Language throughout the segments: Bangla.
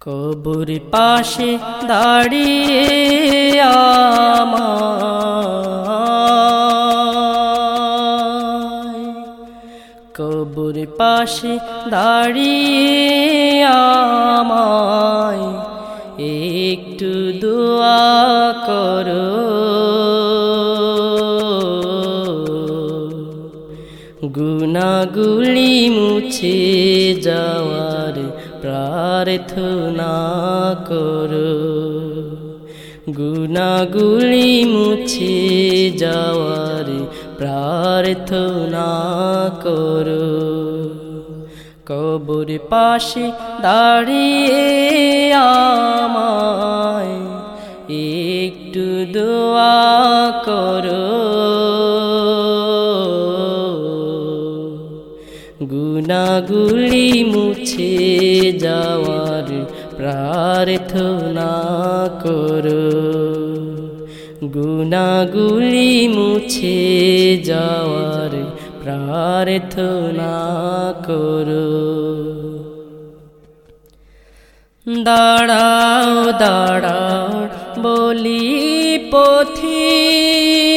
কবুর পাশে দাঁড়িয়ে কবুর পাশে দাঁড়িয়ে আমায়। একটু দোয়া করো। গুনাগুলি মুছে যাওয়ার প্রার্থনা করো। গুনাগুলি মুছে যাওয়ার প্রার্থনা করো। কবর পাশে দাঁড়িয়ে আমায় একটু দোয়া করো। গুনাগুলি মুছে যাওয়ার প্রার্থনা করো। গুনাগুলি মুছে যাওয়ার প্রার্থনা করো। দাঁড়াও দাঁড়াও বলি পথি।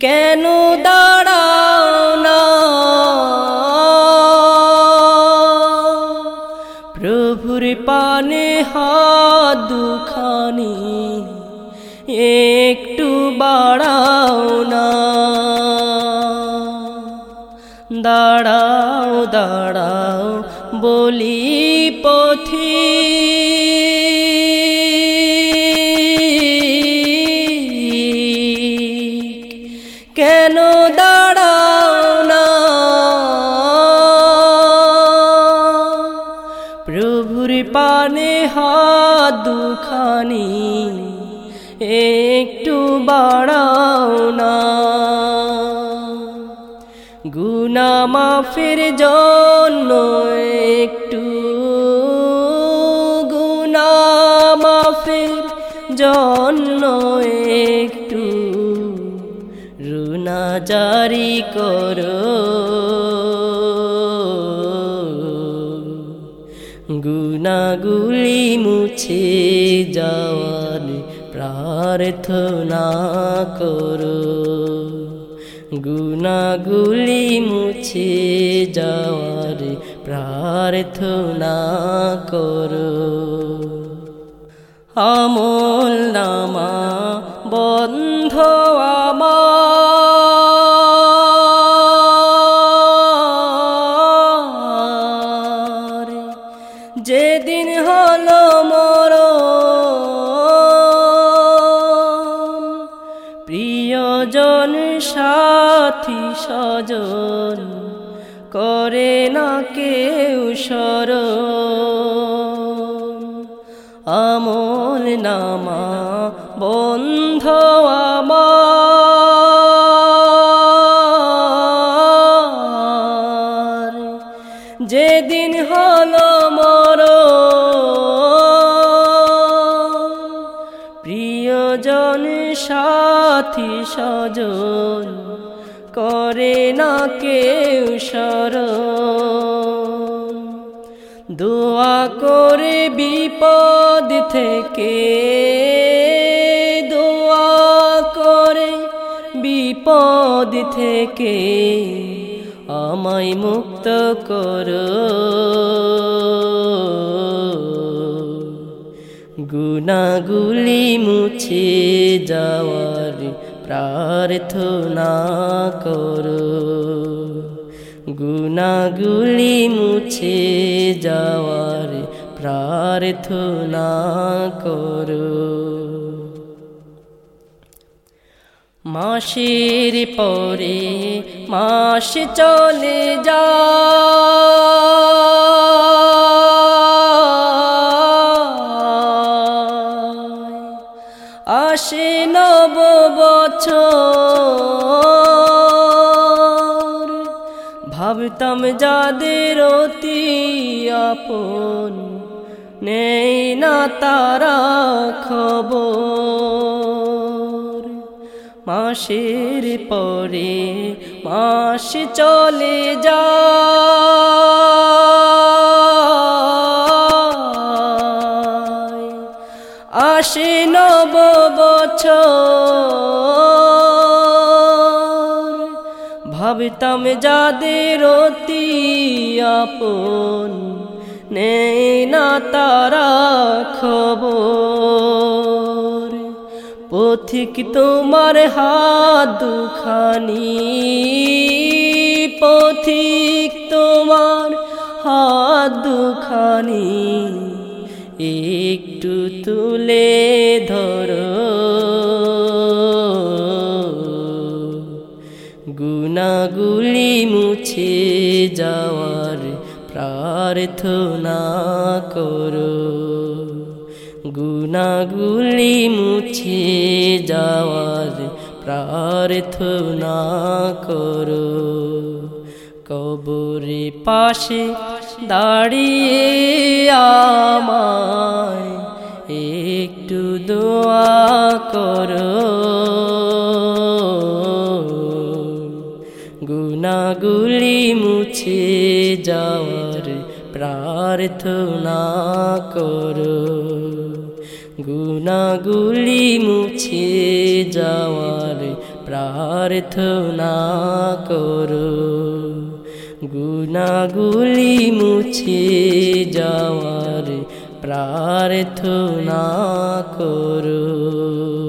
কেন দাঁড়াও না প্রভুর পানে হাত দুখানি একটু বাড়াও না। দাঁড়াও দাঁড়াও বলি পথি প্রভুর পানে হাত দুখানি, একটু বাড়াও না। গুনা মাফের জন্য একটু, গুনা মাফের জন্য একটু। রুনা জারি করো। গুনাগুলি মুছে যাওয়ার প্রার্থনা করো। গুনাগুলি মুছে যাওয়ার প্রার্থনা করো। আমল নামা বন্ধ স্বজন করে না কেউ সর আমল নামা বন্ধ আমার। যেদিন হল মর প্রিয়জন সাথী স্বজন করে না কেউ সর দোয়া করে বিপদ থেকে, দোয়া করে বিপদ থেকে আমায় মুক্ত করো। গুনাগুলি মুছে যাওয়ার প্রার্থনা করো। গুনাগুলি মুছে যাওয়ার প্রার্থনা করো। মাসের পরে মাস চলে যা। আসে নব বছর ভাবতাম যাদের অতি আপন, নেই না তারা খবর। মাসের পরে মাস চলে যায়। ভাবতাম যাদের অতি আপন, নেই না তারা খবর। পথিক তোমার হাত দুখানি, পথিক তোমার হাত দুখানি, একটু তুলে গুনাগুলি মুছে যাওয়ার প্রার্থনা করো। গুনাগুলি মুছে যাওয়ার প্রার্থনা করো। কবরে পাশে দাঁড়িয়ে আমায় একটু দোয়া করো। মুছে যাওয়ার প্রার্থনা করো। গুনাগুলি মুছে যাওয়ার প্রার্থনা করো। গুনাগুলি মুছে যাওয়ার প্রার্থনা করো।